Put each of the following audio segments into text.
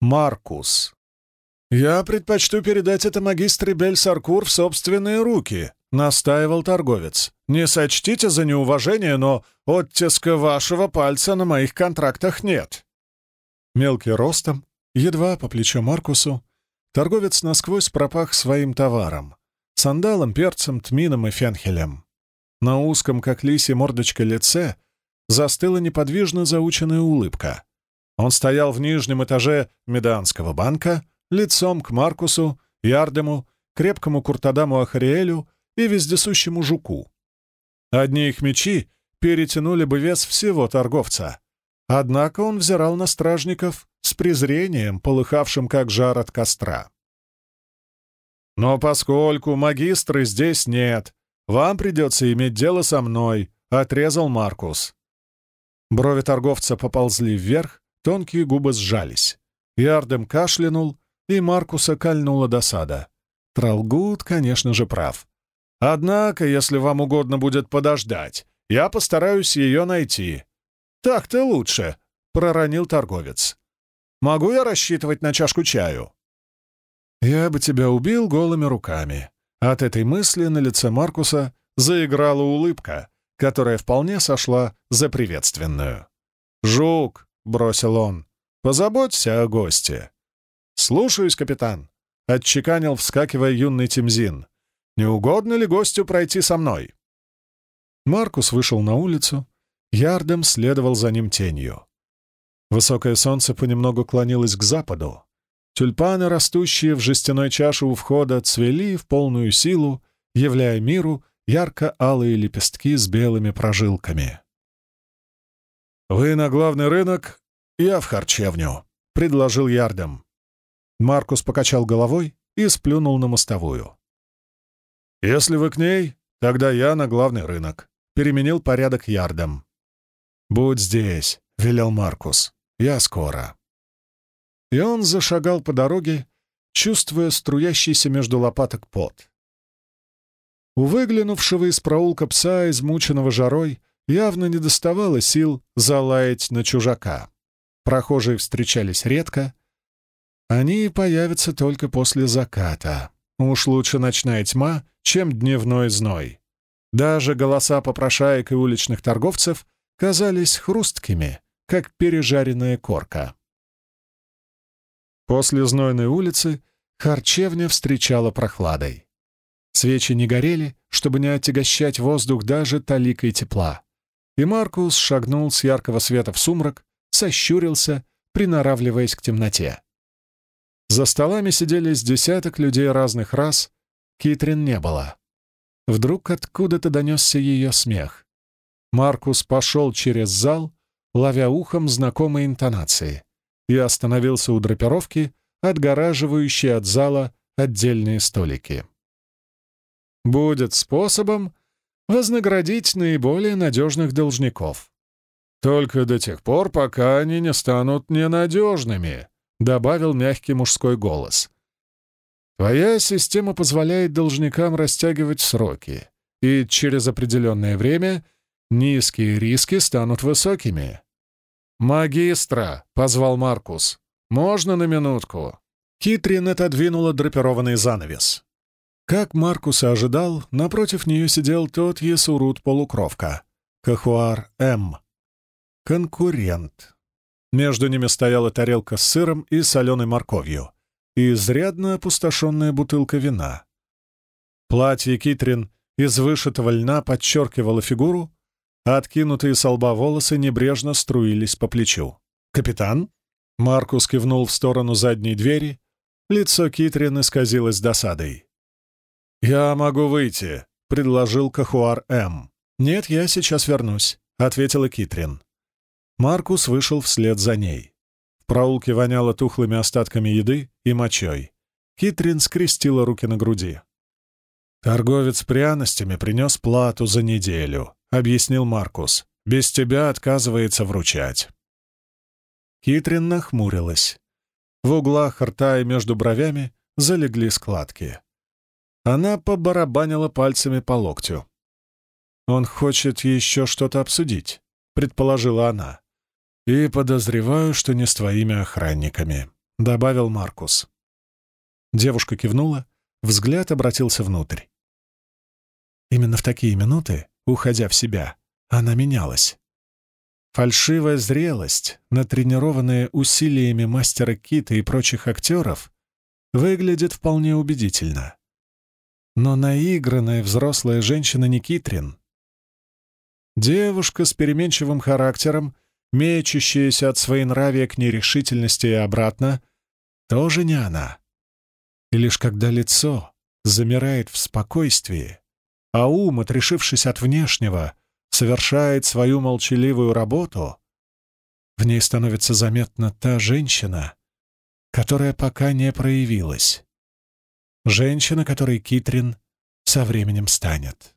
Маркус. «Я предпочту передать это магистре Бель-Саркур в собственные руки», — настаивал торговец. «Не сочтите за неуважение, но оттиска вашего пальца на моих контрактах нет». Мелкий ростом, едва по плечу Маркусу, торговец насквозь пропах своим товаром — сандалом, перцем, тмином и фенхелем. На узком, как лисья мордочка, лице застыла неподвижно заученная улыбка. Он стоял в нижнем этаже Меданского банка, лицом к Маркусу, Ярдему, крепкому Куртадаму Ахариэлю и вездесущему Жуку. Одни их мечи перетянули бы вес всего торговца. Однако он взирал на стражников с презрением, полыхавшим как жар от костра. «Но поскольку магистры здесь нет, вам придется иметь дело со мной», — отрезал Маркус. Брови торговца поползли вверх, тонкие губы сжались. Ярдем кашлянул, и Маркуса кольнула досада. Тралгут, конечно же, прав. Однако, если вам угодно будет подождать, я постараюсь ее найти. Так-то лучше, — проронил торговец. Могу я рассчитывать на чашку чаю? Я бы тебя убил голыми руками. От этой мысли на лице Маркуса заиграла улыбка, которая вполне сошла за приветственную. «Жук», — бросил он, — «позаботься о госте». «Слушаюсь, капитан», — отчеканил, вскакивая юный Тимзин. «Не угодно ли гостю пройти со мной?» Маркус вышел на улицу, Ярдем следовал за ним тенью. Высокое солнце понемногу клонилось к западу. Тюльпаны, растущие в жестяной чаше у входа, цвели в полную силу, являя миру ярко-алые лепестки с белыми прожилками. «Вы на главный рынок, я в харчевню», — предложил Ярдем. Маркус покачал головой и сплюнул на мостовую. «Если вы к ней, тогда я на главный рынок», — переменил порядок ярдом. «Будь здесь», — велел Маркус. «Я скоро». И он зашагал по дороге, чувствуя струящийся между лопаток пот. У выглянувшего из проулка пса, измученного жарой, явно не доставало сил залаять на чужака. Прохожие встречались редко, они появятся только после заката. Уж лучше ночная тьма, чем дневной зной. Даже голоса попрошаек и уличных торговцев казались хрусткими, как пережаренная корка. После знойной улицы харчевня встречала прохладой. Свечи не горели, чтобы не отягощать воздух даже таликой тепла. И Маркус шагнул с яркого света в сумрак, сощурился, приноравливаясь к темноте. За столами сидели с десяток людей разных рас. Китрин не было. Вдруг откуда-то донесся ее смех. Маркус пошел через зал, ловя ухом знакомые интонации, и остановился у драпировки, отгораживающей от зала отдельные столики. Будет способом вознаградить наиболее надежных должников. Только до тех пор, пока они не станут ненадежными, добавил мягкий мужской голос. Твоя система позволяет должникам растягивать сроки, и через определенное время низкие риски станут высокими. «Магистра!» — позвал Маркус. «Можно на минутку?» Китрин отодвинула драпированный занавес. Как Маркус ожидал, напротив нее сидел тот Есурут-полукровка, Кахуар М. Конкурент. Между ними стояла тарелка с сыром и соленой морковью и изрядно опустошенная бутылка вина. Платье Китрин из вышитого льна подчеркивало фигуру, а откинутые со лба волосы небрежно струились по плечу. «Капитан?» Маркус кивнул в сторону задней двери. Лицо Китрин исказилось досадой. «Я могу выйти», — предложил Кахуар М. «Нет, я сейчас вернусь», — ответила Китрин. Маркус вышел вслед за ней. В проулке воняло тухлыми остатками еды и мочой. Китрин скрестила руки на груди. «Торговец пряностями принес плату за неделю», — объяснил Маркус. «Без тебя отказывается вручать». Китрин нахмурилась. В углах рта и между бровями залегли складки. Она побарабанила пальцами по локтю. «Он хочет еще что-то обсудить», — предположила она. И подозреваю, что не с твоими охранниками. добавил Маркус. Девушка кивнула, взгляд обратился внутрь. Именно в такие минуты, уходя в себя, она менялась. Фальшивая зрелость, натренированная усилиями мастера Кита и прочих актеров, выглядит вполне убедительно. Но наигранная взрослая женщина не Китрин. Девушка с переменчивым характером, мечущаяся от своенравия к нерешительности и обратно, тоже не она. И лишь когда лицо замирает в спокойствии, а ум, отрешившись от внешнего, совершает свою молчаливую работу, в ней становится заметна та женщина, которая пока не проявилась. Женщина, которой Китрин со временем станет.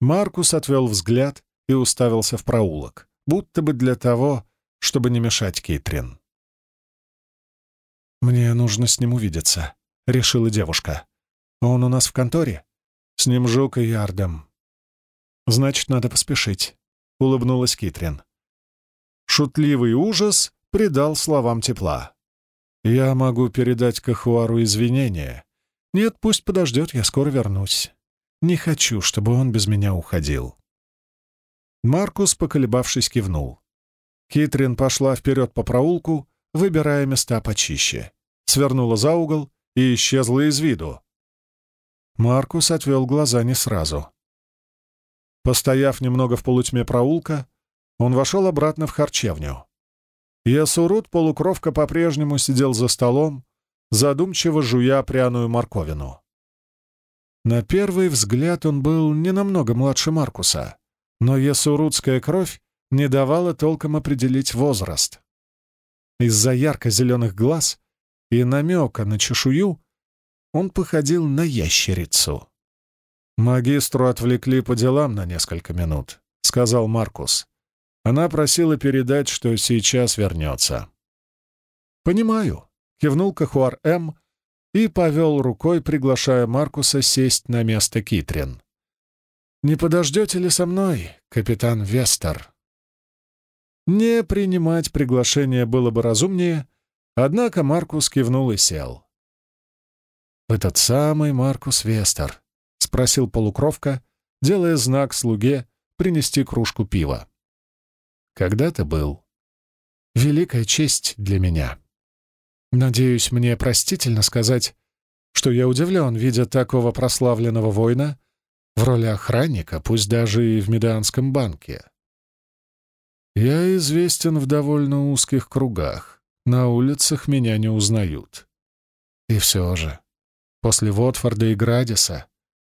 Маркус отвел взгляд и уставился в проулок, будто бы для того, чтобы не мешать Китрин. «Мне нужно с ним увидеться», — решила девушка. «Он у нас в конторе? С ним Жук и Ярдом. «Значит, надо поспешить», — улыбнулась Китрин. Шутливый ужас придал словам тепла. «Я могу передать Кахуару извинения. Нет, пусть подождет, я скоро вернусь. Не хочу, чтобы он без меня уходил». Маркус, поколебавшись, кивнул. Китрин пошла вперед по проулку, выбирая места почище. Свернула за угол и исчезла из виду. Маркус отвел глаза не сразу. Постояв немного в полутьме проулка, он вошел обратно в харчевню. Ясурут полукровка по-прежнему сидел за столом, задумчиво жуя пряную морковину. На первый взгляд он был не намного младше Маркуса, но ясурутская кровь не давала толком определить возраст. Из-за ярко-зеленых глаз и намека на чешую он походил на ящерицу. «Магистру отвлекли по делам на несколько минут», — сказал Маркус. Она просила передать, что сейчас вернется. «Понимаю», — кивнул Кахуар М. и повел рукой, приглашая Маркуса сесть на место Китрин. «Не подождете ли со мной, капитан Вестер?» Не принимать приглашение было бы разумнее, однако Маркус кивнул и сел. «Этот самый Маркус Вестер», — спросил полукровка, делая знак слуге принести кружку пива. «Когда ты был?» «Великая честь для меня. Надеюсь, мне простительно сказать, что я удивлен, видя такого прославленного воина в роли охранника, пусть даже и в Медианском банке. Я известен в довольно узких кругах, на улицах меня не узнают. И все же, после Вотфорда и Градиса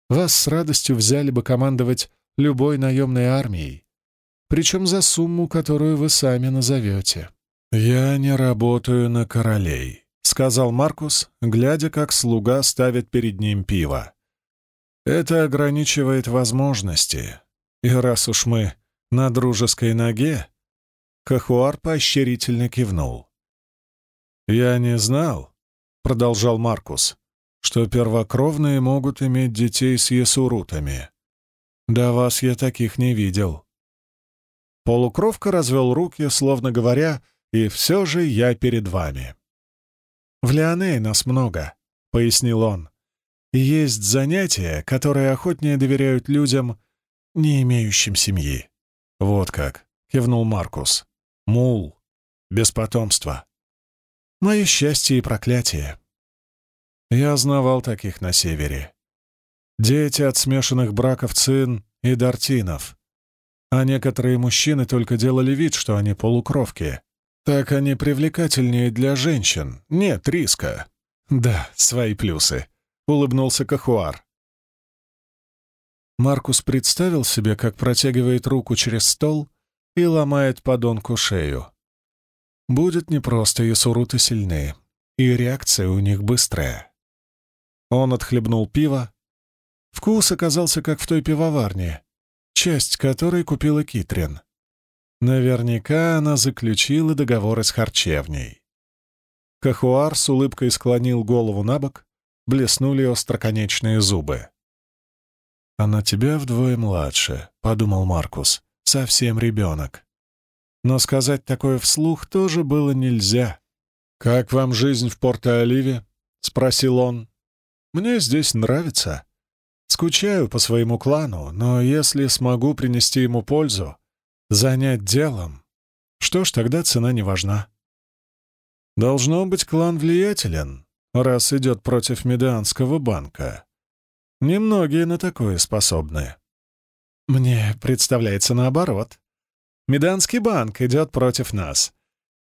вас с радостью взяли бы командовать любой наемной армией, причем за сумму, которую вы сами назовете. «Я не работаю на королей», — сказал Маркус, глядя, как слуга ставит перед ним пиво. «Это ограничивает возможности. И раз уж мы на дружеской ноге...» Кахуар поощрительно кивнул. «Я не знал», — продолжал Маркус, что первокровные могут иметь детей с ясурутами. До вас я таких не видел. Полукровка развел руки, словно говоря, «И все же я перед вами». «В Леонее нас много», — пояснил он. «Есть занятия, которые охотнее доверяют людям, не имеющим семьи». «Вот как», — кивнул Маркус. «Мул. Без потомства. Мое счастье и проклятие. Я знавал таких на севере. Дети от смешанных браков цин и дартинов. А некоторые мужчины только делали вид, что они полукровки. Так они привлекательнее для женщин. Нет риска. Да, свои плюсы. Улыбнулся Кахуар. Маркус представил себе, как протягивает руку через стол и ломает подонку шею. Будет непросто, и суруты сильны, и реакция у них быстрая. Он отхлебнул пиво. Вкус оказался как в той пивоварне, часть которой купила Китрин. Наверняка она заключила договоры с харчевней. Кахуар с улыбкой склонил голову на бок, блеснули остроконечные зубы. «Она тебя вдвое младше», — подумал Маркус, — «совсем ребенок». Но сказать такое вслух тоже было нельзя. «Как вам жизнь в Порто-Оливе?» — спросил он. «Мне здесь нравится. Скучаю по своему клану, но если смогу принести ему пользу, занять делом, что ж, тогда цена не важна. Должно быть, клан влиятелен, раз идет против Медианского банка. Немногие на такое способны. Мне представляется наоборот. Меданский банк идет против нас.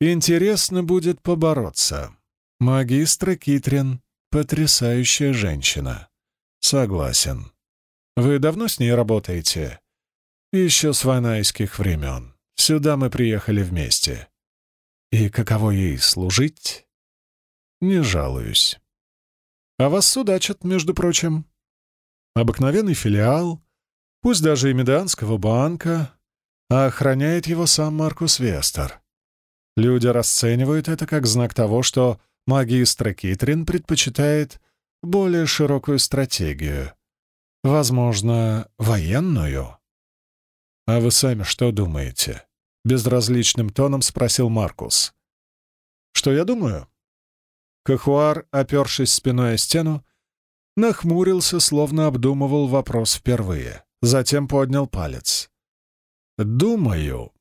Интересно будет побороться. Магистра Китрин — потрясающая женщина. Согласен. Вы давно с ней работаете? Еще с ванайских времен. Сюда мы приехали вместе. И каково ей служить? Не жалуюсь. А вас судачат, между прочим. Обыкновенный филиал, пусть даже и Медианского банка, а охраняет его сам Маркус Вестер. Люди расценивают это как знак того, что магистра Китрин предпочитает более широкую стратегию, возможно, военную. «А вы сами что думаете?» — безразличным тоном спросил Маркус. «Что я думаю?» Кахуар, опершись спиной о стену, нахмурился, словно обдумывал вопрос впервые. Затем поднял палец. «Думаю,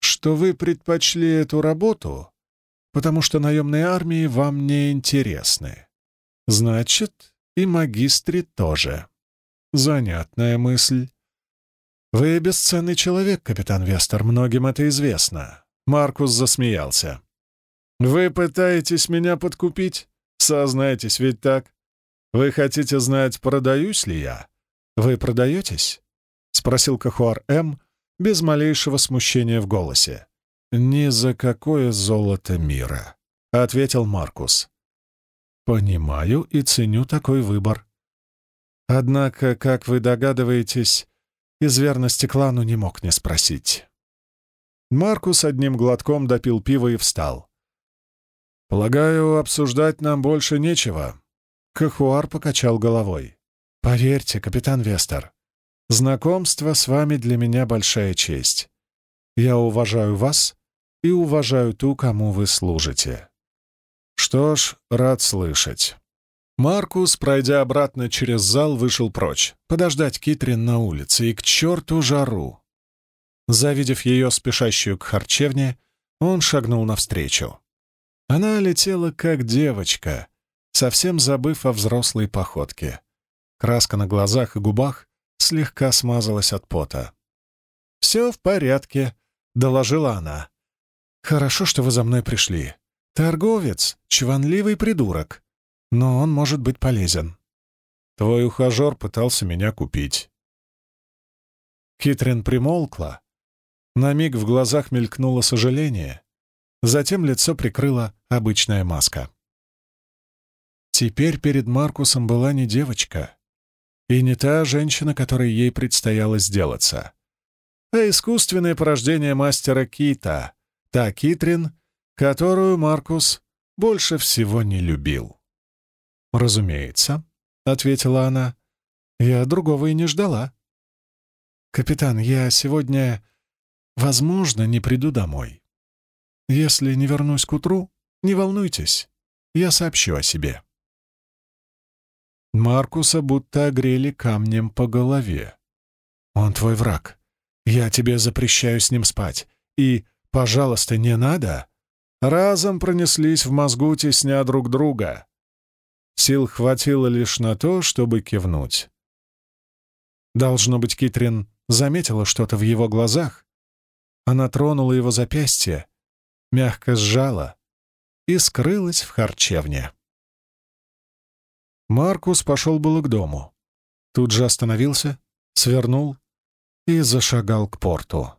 что вы предпочли эту работу, потому что наемные армии вам не интересны. Значит, и магистре тоже. Занятная мысль. «Вы бесценный человек, капитан Вестер, многим это известно». Маркус засмеялся. «Вы пытаетесь меня подкупить? Сознайтесь, ведь так? Вы хотите знать, продаюсь ли я? Вы продаетесь?» — спросил Кахуар М. без малейшего смущения в голосе. «Ни за какое золото мира», — ответил Маркус. «Понимаю и ценю такой выбор. Однако, как вы догадываетесь, из верности клану не мог не спросить. Маркус одним глотком допил пиво и встал. «Полагаю, обсуждать нам больше нечего». Кахуар покачал головой. «Поверьте, капитан Вестер, знакомство с вами для меня большая честь. Я уважаю вас и уважаю ту, кому вы служите». «Что ж, рад слышать». Маркус, пройдя обратно через зал, вышел прочь, подождать Китрин на улице и к черту жару. Завидев ее, спешащую к харчевне, он шагнул навстречу. Она летела как девочка, совсем забыв о взрослой походке. Краска на глазах и губах слегка смазалась от пота. «Все в порядке», — доложила она. «Хорошо, что вы за мной пришли. Торговец — чванливый придурок но он может быть полезен. Твой ухажер пытался меня купить. Китрин примолкла. На миг в глазах мелькнуло сожаление. Затем лицо прикрыла обычная маска. Теперь перед Маркусом была не девочка и не та женщина, которой ей предстояло сделаться, а искусственное порождение мастера Кита, та Китрин, которую Маркус больше всего не любил. «Разумеется», — ответила она. «Я другого и не ждала». «Капитан, я сегодня, возможно, не приду домой. Если не вернусь к утру, не волнуйтесь, я сообщу о себе». Маркуса будто огрели камнем по голове. «Он твой враг. Я тебе запрещаю с ним спать. И, пожалуйста, не надо!» Разом пронеслись в мозгу, тесня друг друга. Сил хватило лишь на то, чтобы кивнуть. Должно быть, Китрин заметила что-то в его глазах. Она тронула его запястье, мягко сжала и скрылась в харчевне. Маркус пошел было к дому. Тут же остановился, свернул и зашагал к порту.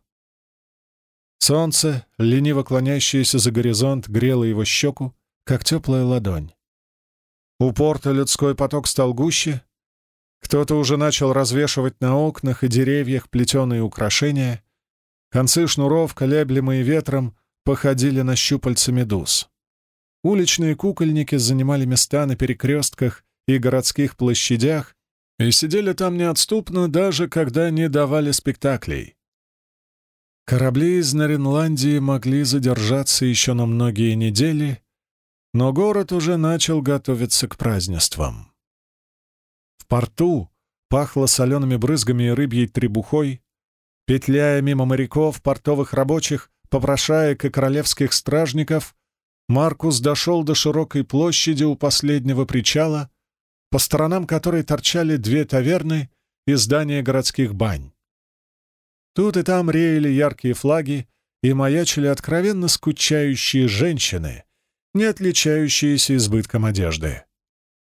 Солнце, лениво клонящееся за горизонт, грело его щеку, как теплая ладонь. У порта людской поток стал гуще. Кто-то уже начал развешивать на окнах и деревьях плетеные украшения. Концы шнуров, колеблемые ветром, походили на щупальца медуз. Уличные кукольники занимали места на перекрестках и городских площадях и сидели там неотступно, даже когда не давали спектаклей. Корабли из Наринландии могли задержаться еще на многие недели, но город уже начал готовиться к празднествам. В порту пахло солеными брызгами и рыбьей требухой, петляя мимо моряков, портовых рабочих, попрошаек и королевских стражников, Маркус дошел до широкой площади у последнего причала, по сторонам которой торчали две таверны и здания городских бань. Тут и там реяли яркие флаги и маячили откровенно скучающие женщины, не отличающиеся избытком одежды.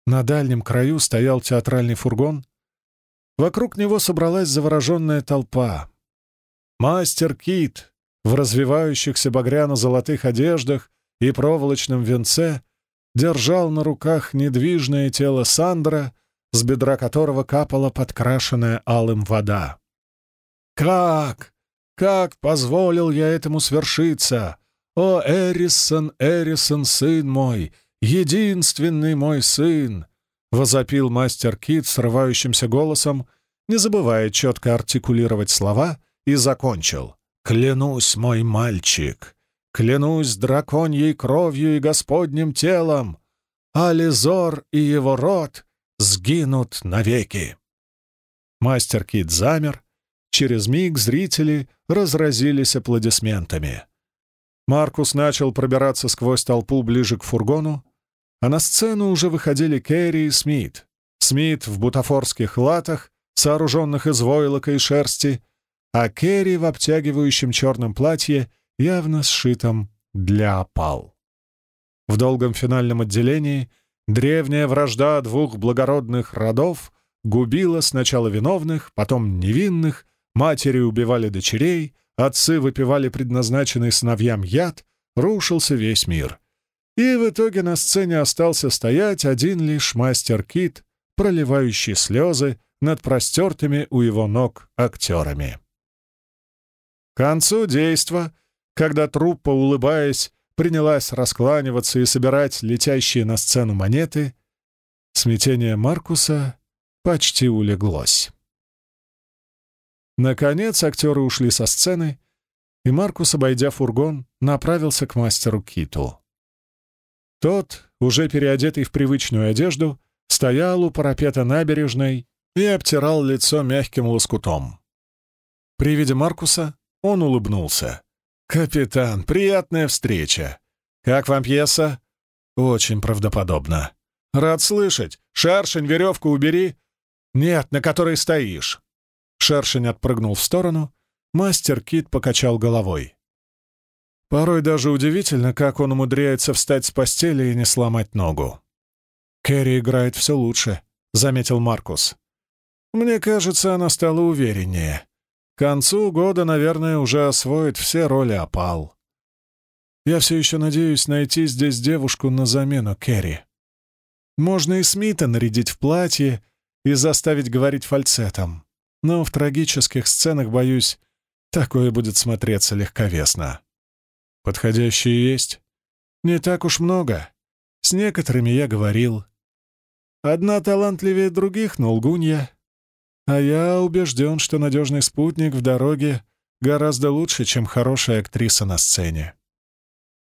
На дальнем краю стоял театральный фургон. Вокруг него собралась завороженная толпа. Мастер Кит в развивающихся багряно-золотых одеждах и проволочном венце держал на руках недвижное тело Сандра, с бедра которого капала подкрашенная алым вода. «Как? Как позволил я этому свершиться? О, Эрисон, Эрисон, сын мой, единственный мой сын!» — возопил мастер Кит срывающимся голосом, не забывая четко артикулировать слова, и закончил. «Клянусь, мой мальчик, клянусь драконьей кровью и господним телом, Ализор и его род сгинут навеки!» Мастер Кит замер, через миг зрители разразились аплодисментами. Маркус начал пробираться сквозь толпу ближе к фургону, а на сцену уже выходили Керри и Смит. Смит в бутафорских латах, сооруженных из войлока и шерсти, а Керри в обтягивающем черном платье, явно сшитом для опал. В долгом финальном отделении древняя вражда двух благородных родов губила сначала виновных, потом невинных, матери убивали дочерей, отцы выпивали предназначенный сыновьям яд, рушился весь мир. И в итоге на сцене остался стоять один лишь мастер Кит, проливающий слезы над простертыми у его ног актерами. К концу действа, когда труппа, улыбаясь, принялась раскланиваться и собирать летящие на сцену монеты, смятение Маркуса почти улеглось. Наконец актеры ушли со сцены, и Маркус, обойдя фургон, направился к мастеру Киту. Тот, уже переодетый в привычную одежду, стоял у парапета набережной и обтирал лицо мягким лоскутом. При виде Маркуса он улыбнулся. «Капитан, приятная встреча. Как вам пьеса?» «Очень правдоподобно». «Рад слышать. Шершень, веревку убери». «Нет, на которой стоишь». Шершень отпрыгнул в сторону, мастер Кит покачал головой. Порой даже удивительно, как он умудряется встать с постели и не сломать ногу. «Кэрри играет все лучше», — заметил Маркус. «Мне кажется, она стала увереннее. К концу года, наверное, уже освоит все роли опал. Я все еще надеюсь найти здесь девушку на замену Кэрри. Можно и Смита нарядить в платье и заставить говорить фальцетом но в трагических сценах, боюсь, такое будет смотреться легковесно. Подходящие есть? Не так уж много. С некоторыми я говорил. Одна талантливее других, но лгунья. А я убежден, что надежный спутник в дороге гораздо лучше, чем хорошая актриса на сцене.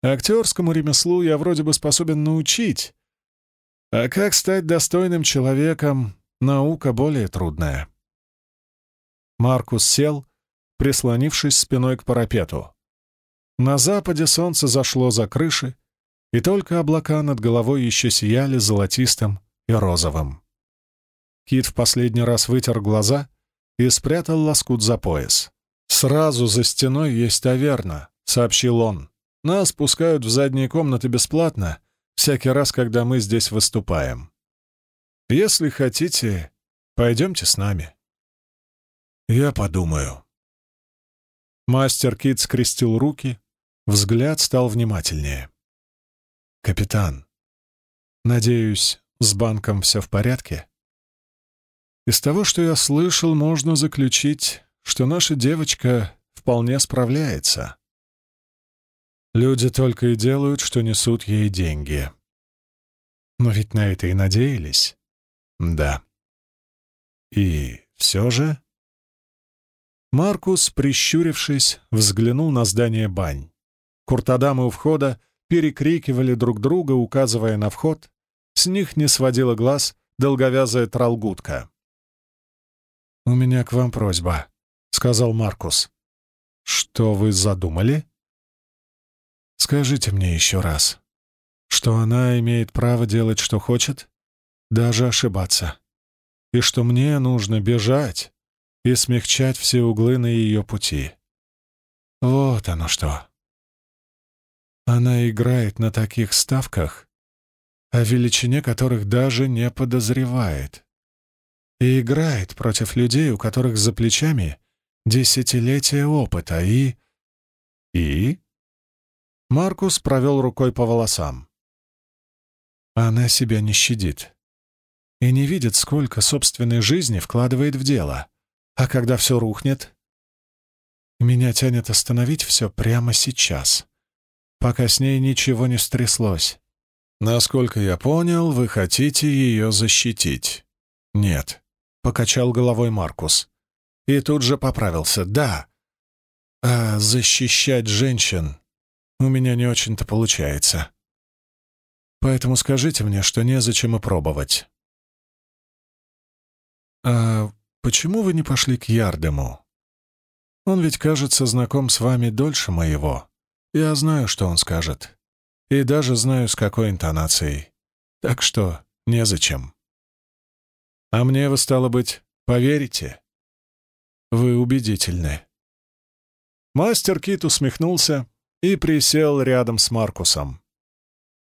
Актерскому ремеслу я вроде бы способен научить, а как стать достойным человеком — наука более трудная. Маркус сел, прислонившись спиной к парапету. На западе солнце зашло за крыши, и только облака над головой еще сияли золотистым и розовым. Кит в последний раз вытер глаза и спрятал лоскут за пояс. «Сразу за стеной есть таверна», — сообщил он. «Нас пускают в задние комнаты бесплатно всякий раз, когда мы здесь выступаем. Если хотите, пойдемте с нами». «Я подумаю». Мастер Кит скрестил руки, взгляд стал внимательнее. «Капитан, надеюсь, с банком все в порядке?» Из того, что я слышал, можно заключить, что наша девочка вполне справляется. Люди только и делают, что несут ей деньги. Но ведь на это и надеялись. Да. И все же Маркус, прищурившись, взглянул на здание бань. Куртадамы у входа перекрикивали друг друга, указывая на вход. С них не сводила глаз долговязая тралгутка. «У меня к вам просьба», — сказал Маркус. «Что вы задумали?» «Скажите мне еще раз, что она имеет право делать, что хочет, даже ошибаться, и что мне нужно бежать и смягчать все углы на ее пути. Вот оно что. Она играет на таких ставках, о величине которых даже не подозревает. И играет против людей, у которых за плечами десятилетия опыта и... И? Маркус провел рукой по волосам. Она себя не щадит и не видит, сколько собственной жизни вкладывает в дело. А когда все рухнет, меня тянет остановить все прямо сейчас, пока с ней ничего не стряслось. Насколько я понял, вы хотите ее защитить. Нет, — покачал головой Маркус. И тут же поправился. Да. А защищать женщин у меня не очень-то получается. Поэтому скажите мне, что незачем и пробовать. «А почему вы не пошли к Ярдему? Он ведь, кажется, знаком с вами дольше моего. Я знаю, что он скажет. И даже знаю, с какой интонацией. Так что незачем. А мне вы, стало быть, поверите? Вы убедительны». Мастер Кит усмехнулся и присел рядом с Маркусом.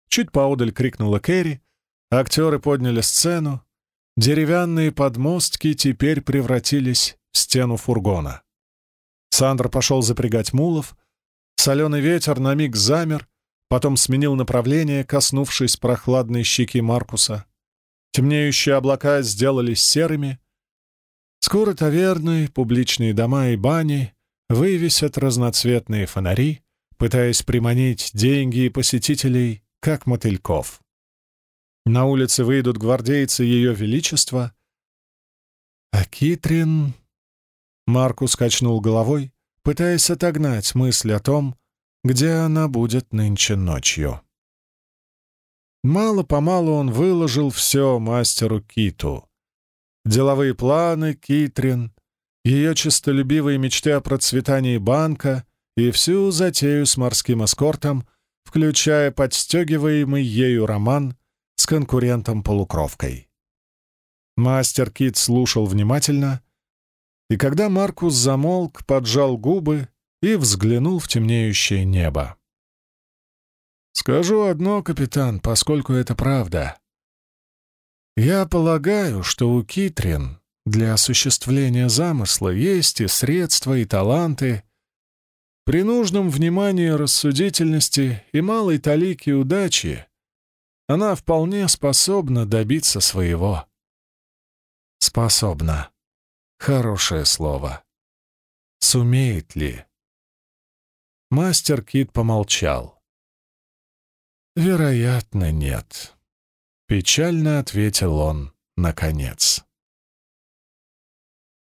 Чуть поодаль крикнула Кэрри, актеры подняли сцену, Деревянные подмостки теперь превратились в стену фургона. Сандр пошел запрягать мулов. Соленый ветер на миг замер, потом сменил направление, коснувшись прохладной щеки Маркуса. Темнеющие облака сделались серыми. Скоро таверны, публичные дома и бани вывесят разноцветные фонари, пытаясь приманить деньги и посетителей, как мотыльков. На улице выйдут гвардейцы Ее Величества. А Китрин... Маркус качнул головой, пытаясь отогнать мысль о том, где она будет нынче ночью. Мало-помалу он выложил все мастеру Киту. Деловые планы Китрин, ее честолюбивые мечты о процветании банка и всю затею с морским эскортом, включая подстегиваемый ею роман с конкурентом-полукровкой. Мастер Кит слушал внимательно, и когда Маркус замолк, поджал губы и взглянул в темнеющее небо. «Скажу одно, капитан, поскольку это правда. Я полагаю, что у Китрин для осуществления замысла есть и средства, и таланты. При нужном внимании, рассудительности и малой талике удачи она вполне способна добиться своего. Способна. Хорошее слово. Сумеет ли? Мастер Кит помолчал. «Вероятно, нет», — печально ответил он наконец.